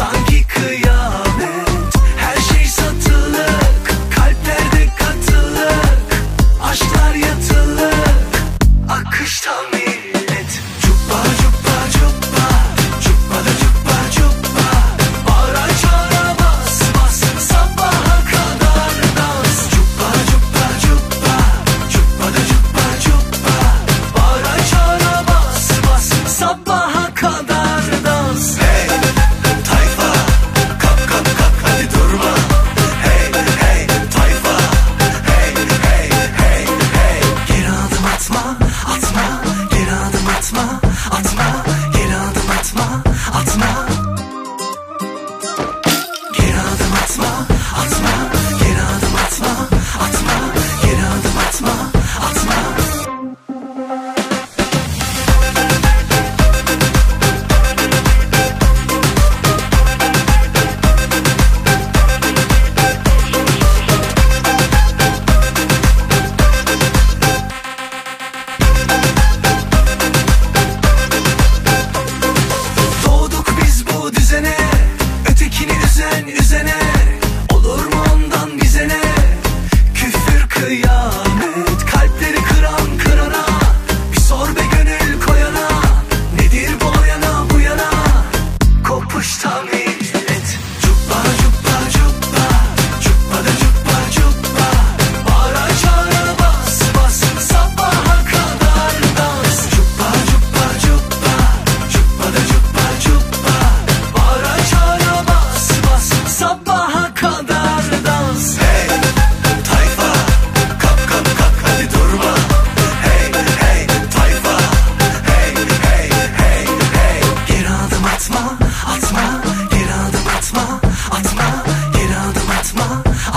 sanki kıyam atma atma Geri adım atma atma.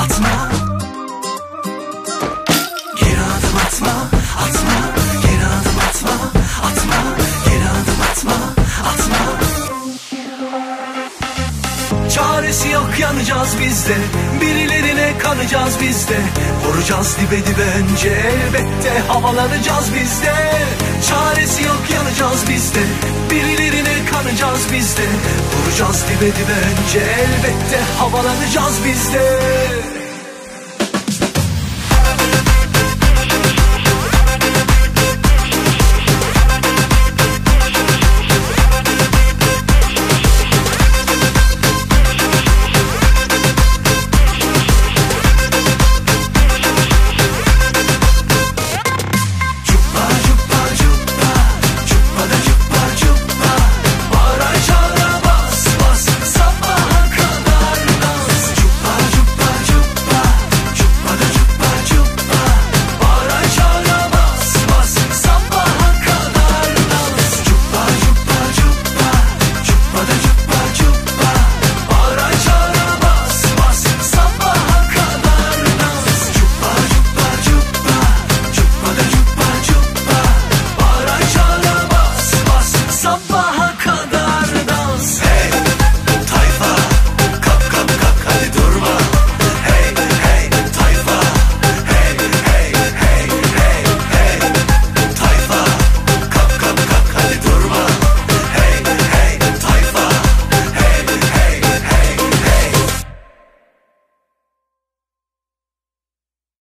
atma. Geri adım atma atma. Geri adım atma atma. Geri adım atma atma. Çaresi yok yanacağız bizde Birilerine kanacağız bizde Vuracağız dibe dibe önce elbette Havalanacağız bizde Çaresi yok yanacağız bizde Birilerine kanacağız bizde Vuracağız dibe dibe önce elbette havalanacağız bizde.